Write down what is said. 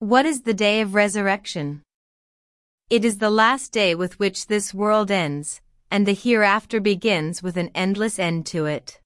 What is the day of resurrection? It is the last day with which this world ends, and the hereafter begins with an endless end to it.